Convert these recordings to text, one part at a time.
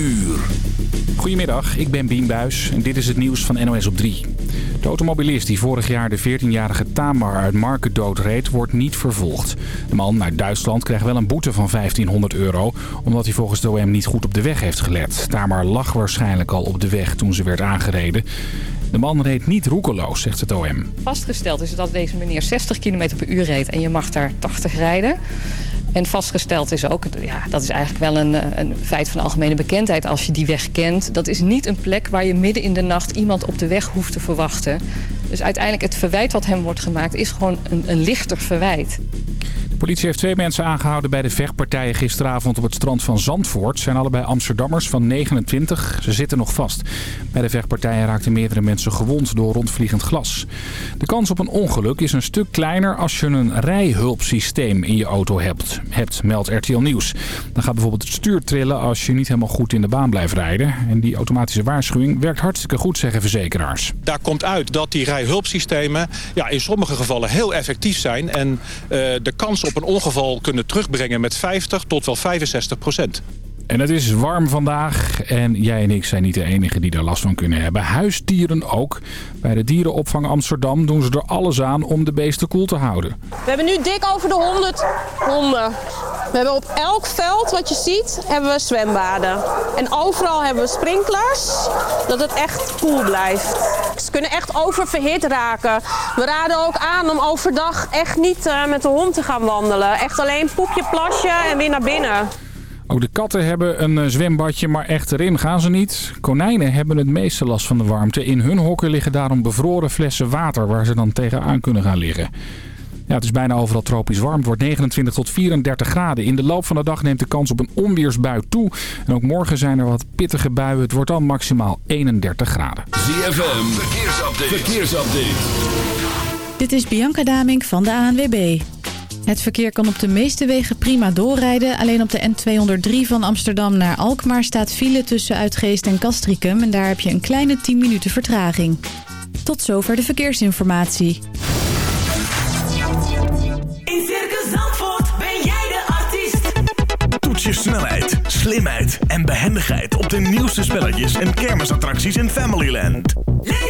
uur. Goedemiddag, ik ben Bien Buis en dit is het nieuws van NOS op 3. De automobilist die vorig jaar de 14-jarige Tamar uit Marken doodreed, wordt niet vervolgd. De man uit Duitsland krijgt wel een boete van 1500 euro... omdat hij volgens de OM niet goed op de weg heeft gelet. Tamar lag waarschijnlijk al op de weg toen ze werd aangereden. De man reed niet roekeloos, zegt het OM. Vastgesteld is dat deze meneer 60 km per uur reed en je mag daar 80 rijden. En vastgesteld is ook, ja, dat is eigenlijk wel een, een feit van algemene bekendheid als je die weg kent. Dat is niet een plek waar je midden in de nacht iemand op de weg hoeft te verwachten. Dus uiteindelijk het verwijt wat hem wordt gemaakt is gewoon een, een lichter verwijt. Politie heeft twee mensen aangehouden bij de vechtpartijen gisteravond op het strand van Zandvoort. Zijn allebei Amsterdammers van 29. Ze zitten nog vast. Bij de vechtpartijen raakten meerdere mensen gewond door rondvliegend glas. De kans op een ongeluk is een stuk kleiner als je een rijhulpsysteem in je auto hebt, hebt meldt RTL Nieuws. Dan gaat bijvoorbeeld het stuur trillen als je niet helemaal goed in de baan blijft rijden. En die automatische waarschuwing werkt hartstikke goed, zeggen verzekeraars. Daar komt uit dat die rijhulpsystemen ja, in sommige gevallen heel effectief zijn. En uh, de kans op een ongeval kunnen terugbrengen met 50 tot wel 65 procent. En het is warm vandaag en jij en ik zijn niet de enige die er last van kunnen hebben. Huisdieren ook. Bij de dierenopvang Amsterdam doen ze er alles aan om de beesten koel te houden. We hebben nu dik over de 100 honden. We hebben op elk veld wat je ziet, hebben we zwembaden. En overal hebben we sprinklers, dat het echt koel blijft. Ze kunnen echt oververhit raken. We raden ook aan om overdag echt niet uh, met de hond te gaan wandelen. Echt alleen poepje, plasje en weer naar binnen. Ook de katten hebben een zwembadje, maar echt erin gaan ze niet. Konijnen hebben het meeste last van de warmte. In hun hokken liggen daarom bevroren flessen water waar ze dan tegenaan kunnen gaan liggen. Ja, het is bijna overal tropisch warm. Het wordt 29 tot 34 graden. In de loop van de dag neemt de kans op een onweersbui toe. En ook morgen zijn er wat pittige buien. Het wordt dan maximaal 31 graden. ZFM, verkeersupdate. verkeersupdate. Dit is Bianca Damink van de ANWB. Het verkeer kan op de meeste wegen prima doorrijden. Alleen op de N203 van Amsterdam naar Alkmaar staat file tussen Uitgeest en Castricum. En daar heb je een kleine 10 minuten vertraging. Tot zover de verkeersinformatie. In Circus Zandvoort ben jij de artiest. Toets je snelheid, slimheid en behendigheid op de nieuwste spelletjes en kermisattracties in Familyland. Leef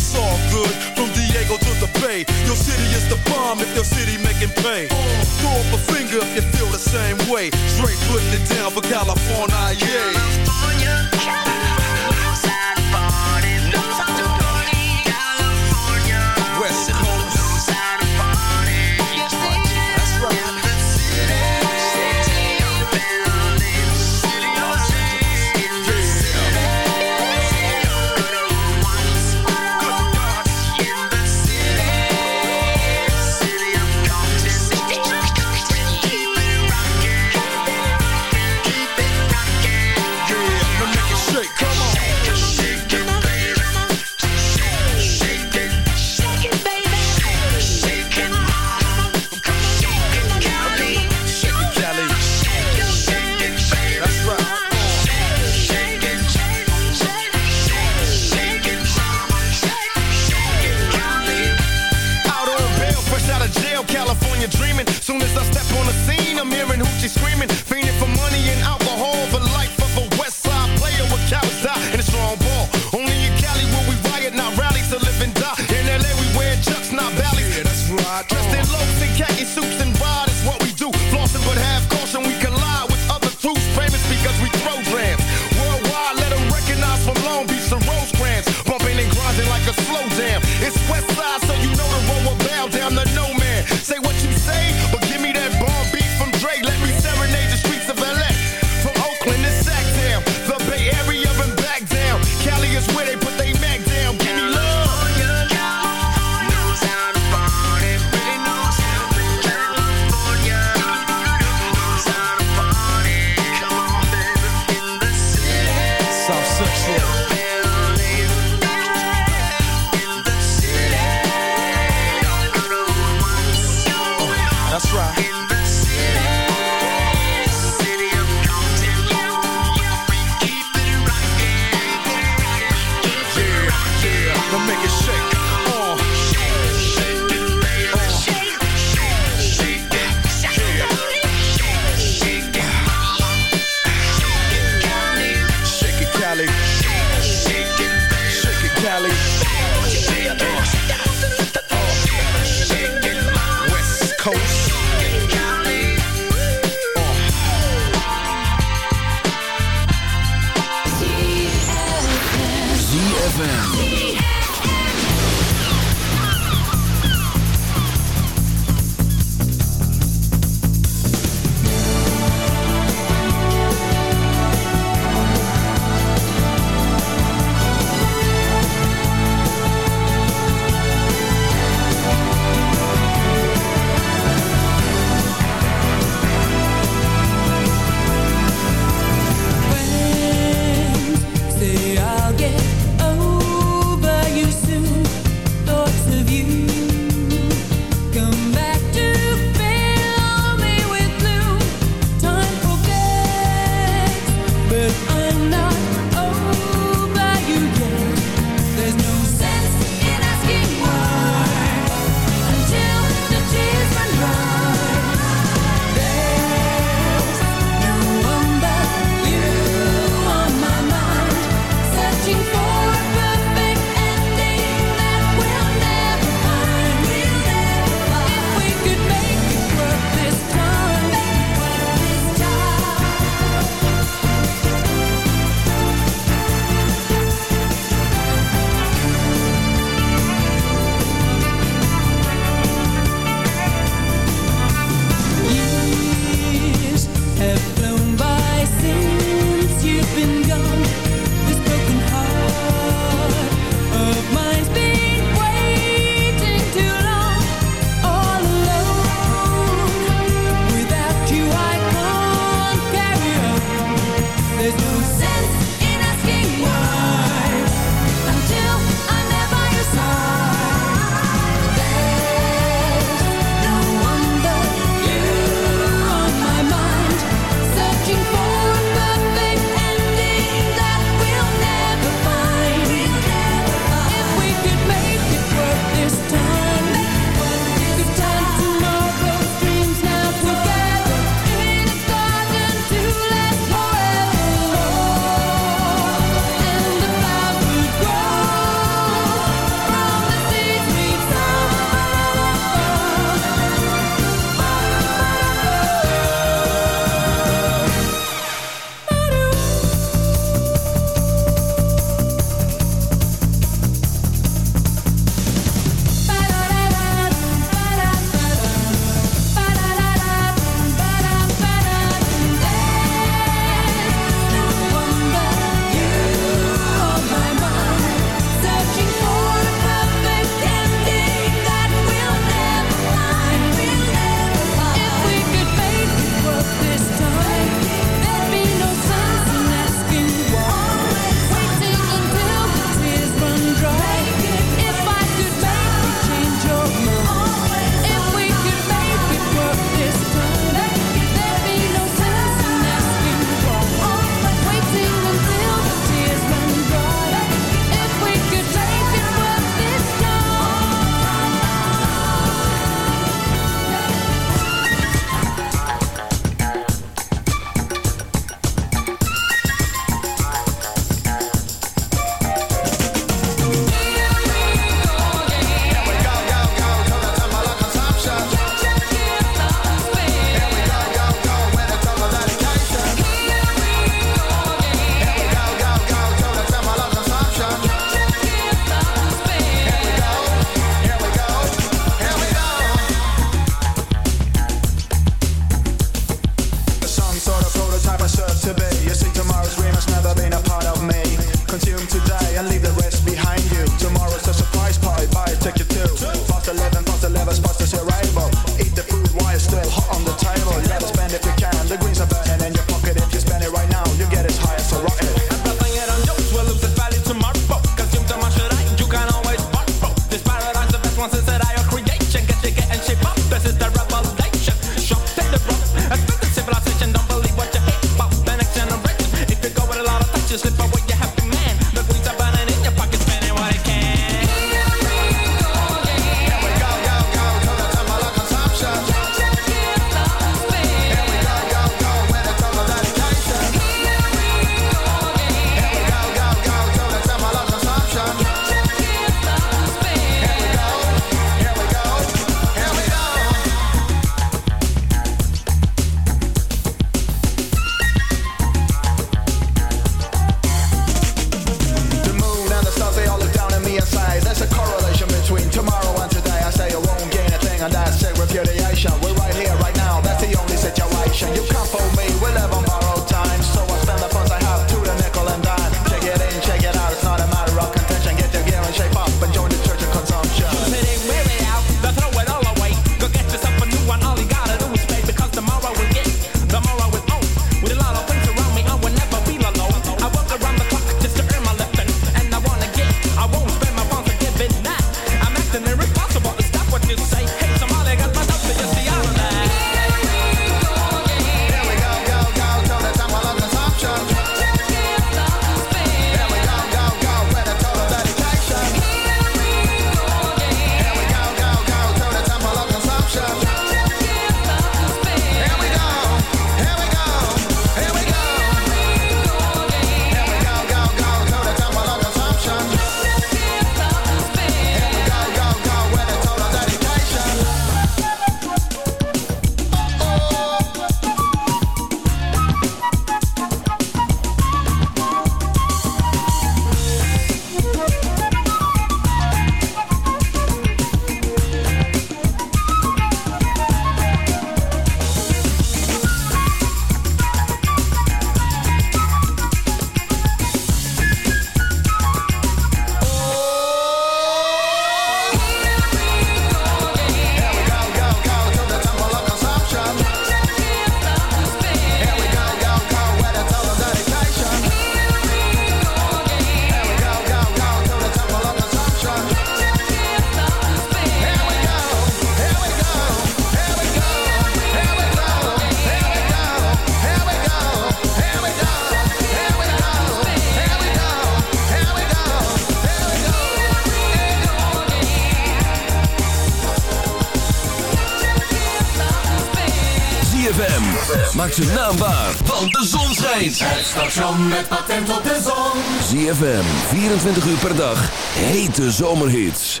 Maak ze naambaar, want de zon schijnt. Het station met patent op de zon. ZFM, 24 uur per dag. Hete zomerhits.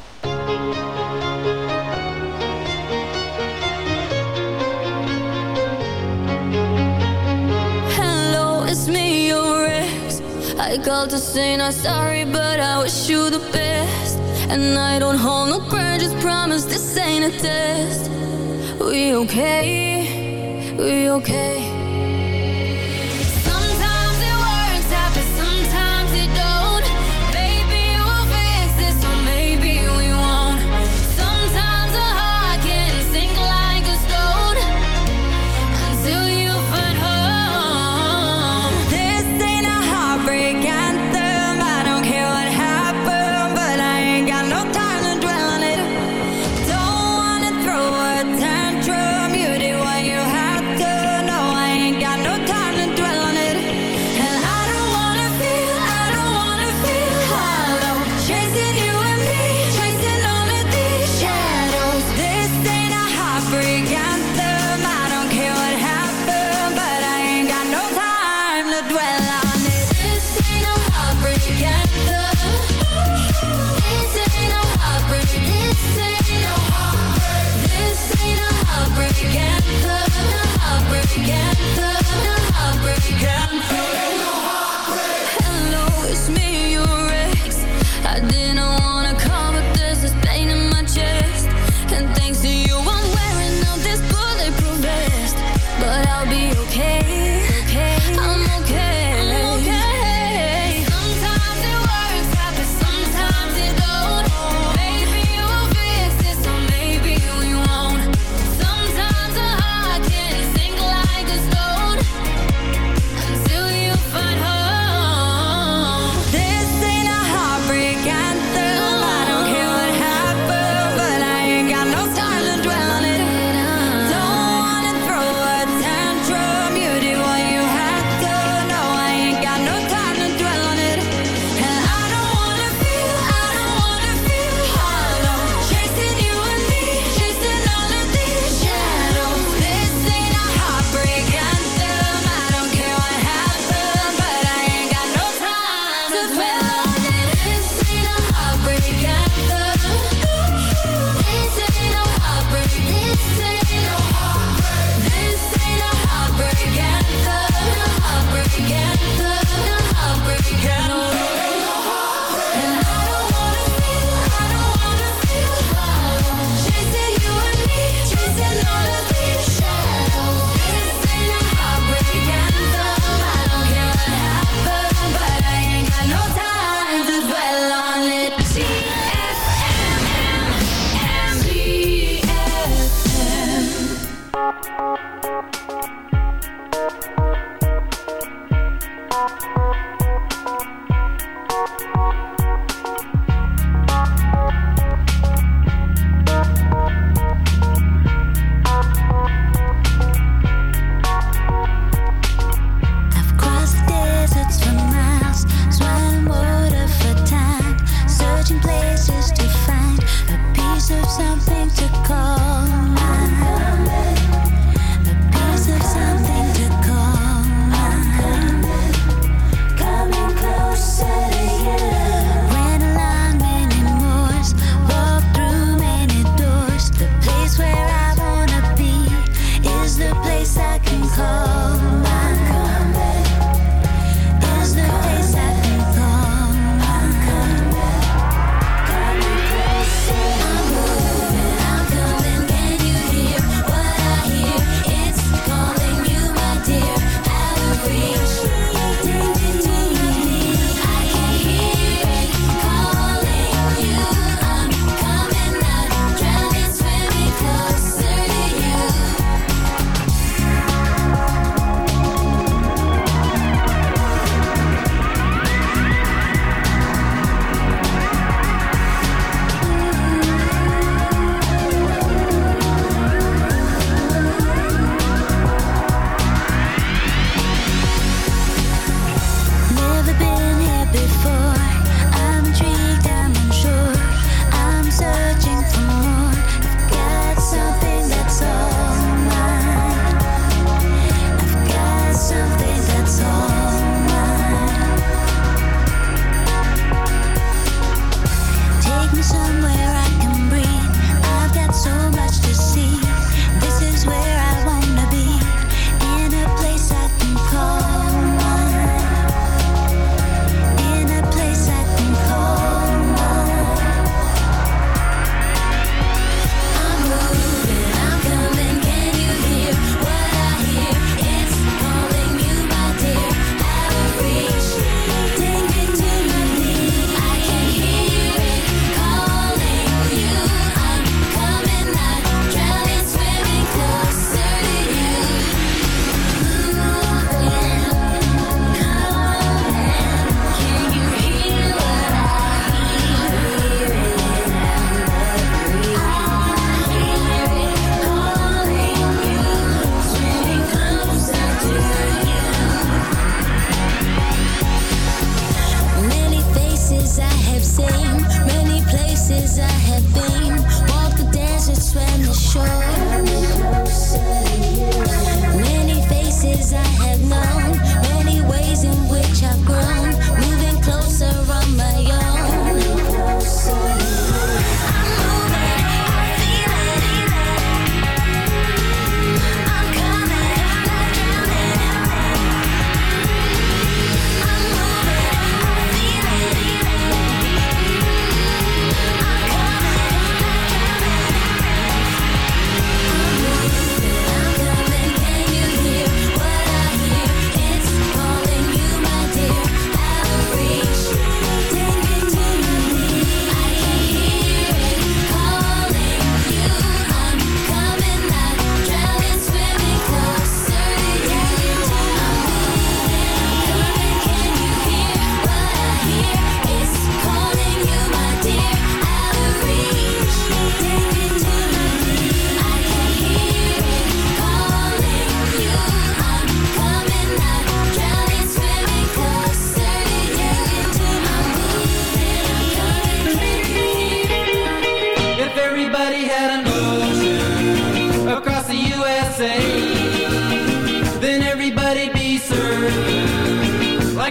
Hello, it's me, your ex. I called to say not sorry, but I wish you the best. And I don't hold no grudges, promise this ain't a test. We okay? Were okay?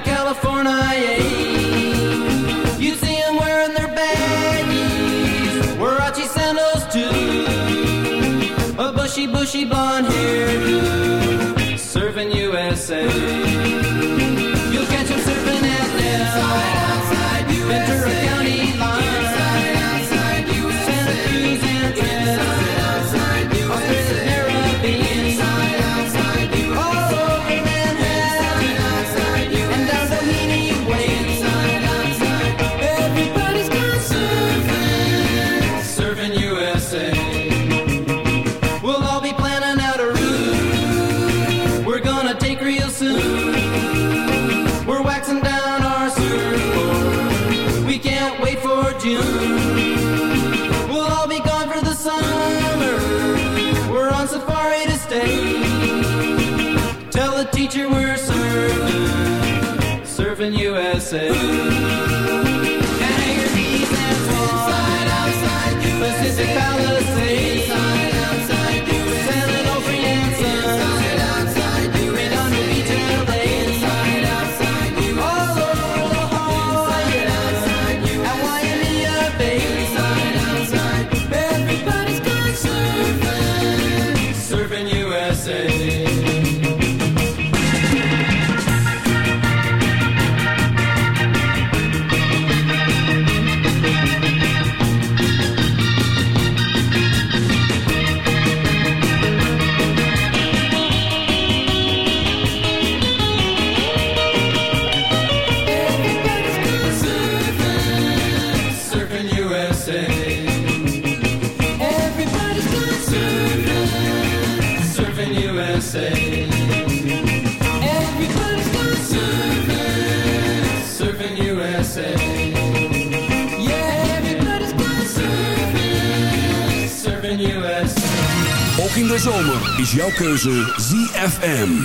California. is jouw keuze ZFM.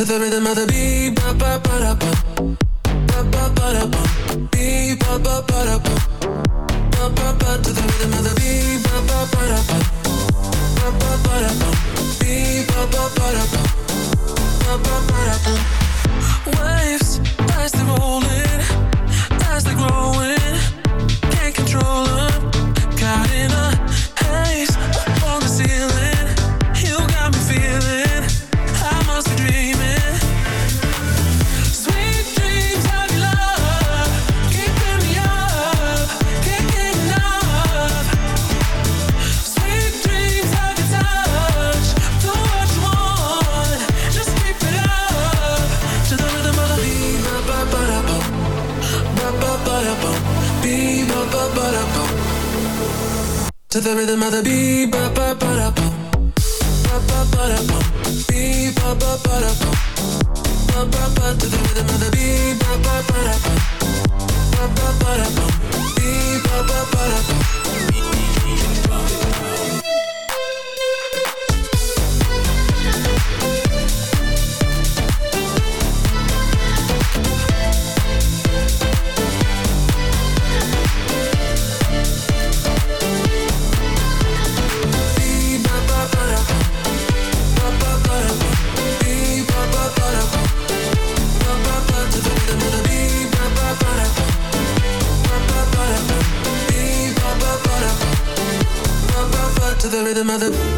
To the rhythm of the beat, ba pa ba da ba. To the rhythm of the beat, ba ba ba da bum. Ba ba ba ba ba ba. Ba ba ba to the rhythm of the beat, ba ba ba da. Ba ba the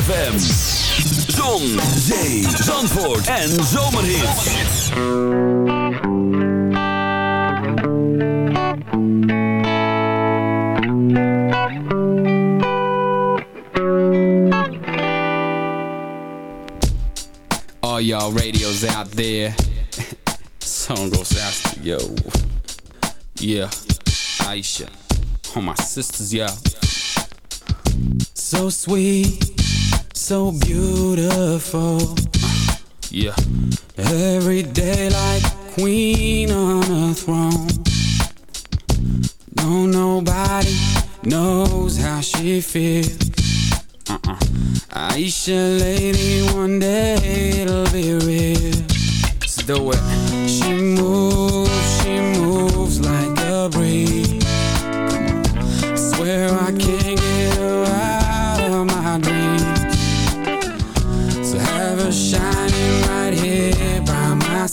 ZFM. Zon, zee, zandvoort en. All y'all radios out there. Song goes out to yo. Yeah, Aisha. All my sisters, yeah. So sweet, so beautiful. Yeah. Every day like queen on a throne. No, nobody knows how she feels. Uh-uh. Aisha, lady, one day it'll be real. Let's do it. She moves, she moves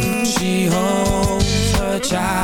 she deixar.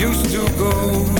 Used to go.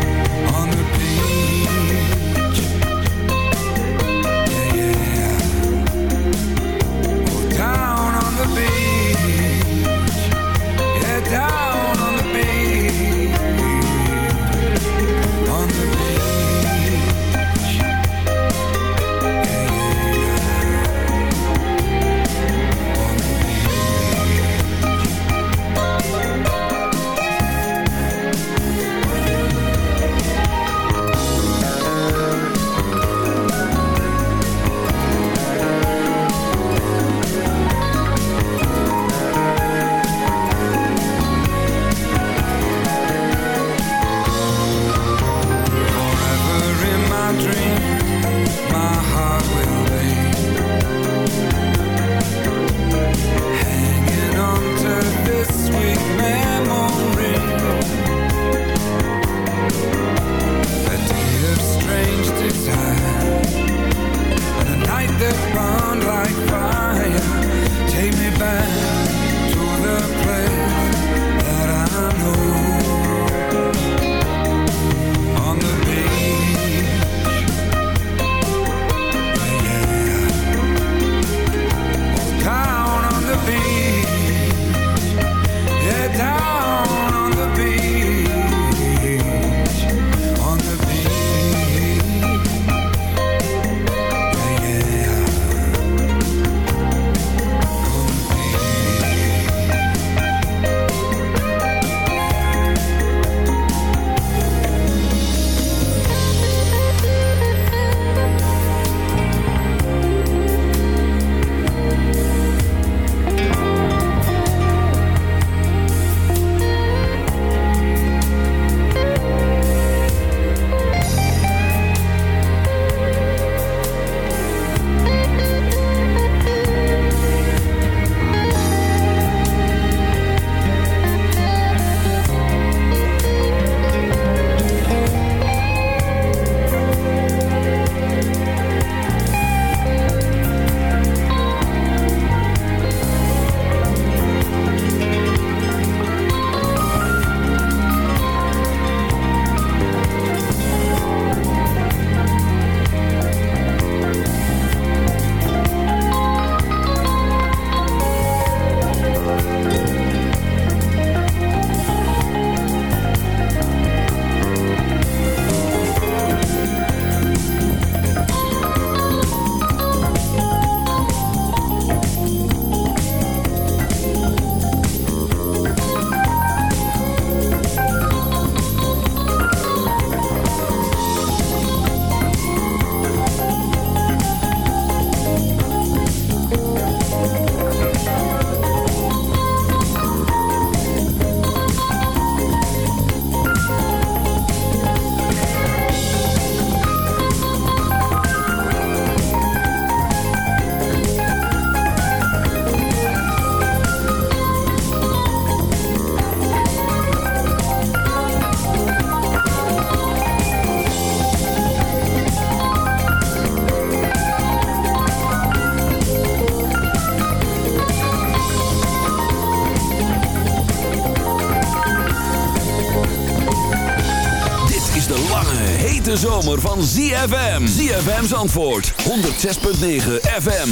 zomer van ZFM. ZFM's antwoord, 106.9 FM.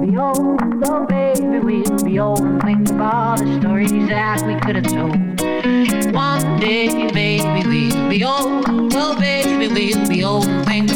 be old, oh baby, we'll be old think of all the stories that we could have told. One day, baby, we'll be old, oh baby, we'll be old think